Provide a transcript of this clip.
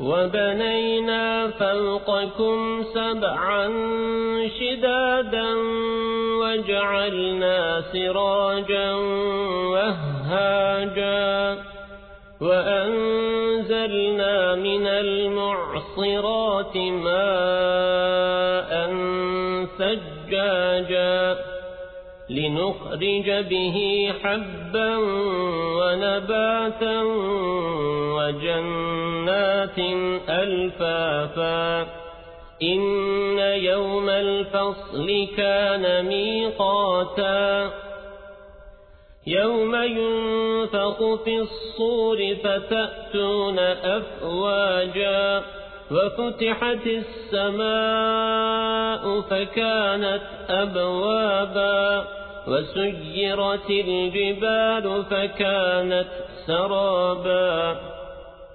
وبنينا فوقكم سبعا شدادا وجعلنا سراجا وهاجا وأنزلنا من المعصرات ماء ثجاجا لنخرج به حبا ونباتا وجنات ألفافا. إن يوم الفصل كان ميقاتا. يوم ينفق في الصور فتأتون أفواجا. وفتحت السماء فكانت أبوابا. وسيرت الجبال فكانت سرابا.